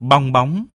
bong bóng.